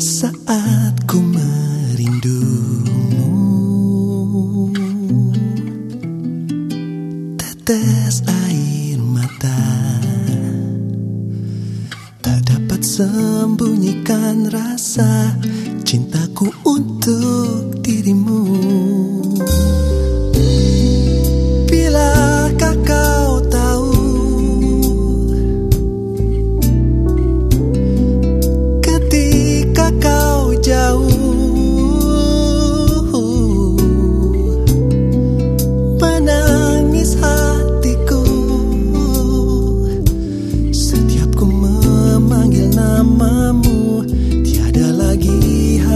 saat ku merindumu. Tetes air mata tak dapat sembunyikan rasa cintaku untuk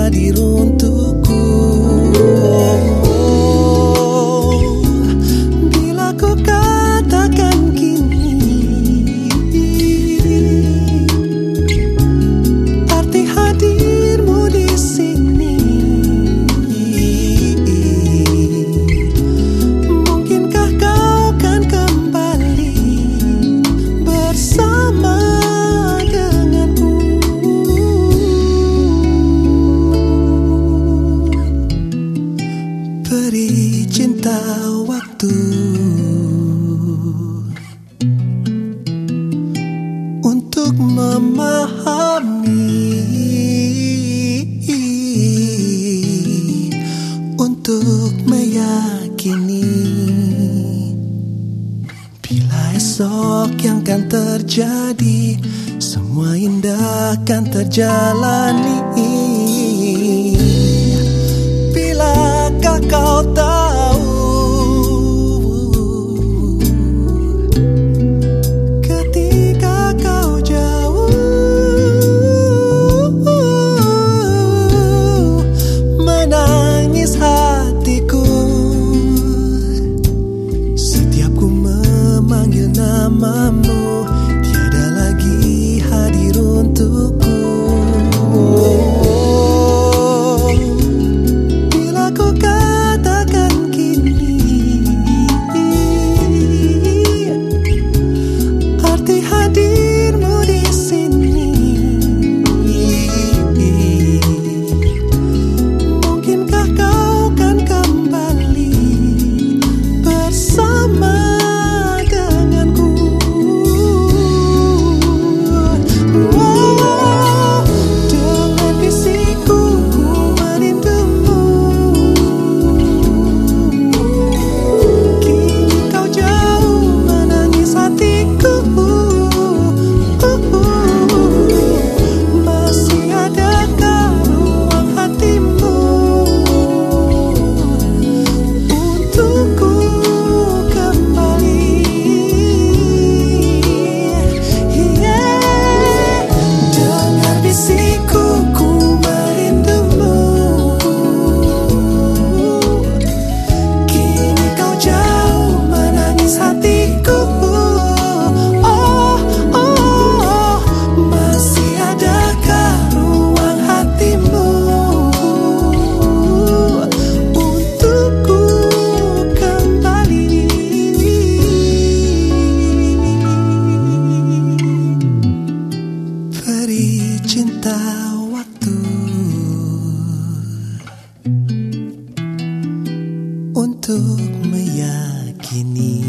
hadir untuk cinta waktu untuk memahami, untuk meyakini bila esok yang akan terjadi, semua indah akan terjalani. Bila Tugmaya kinig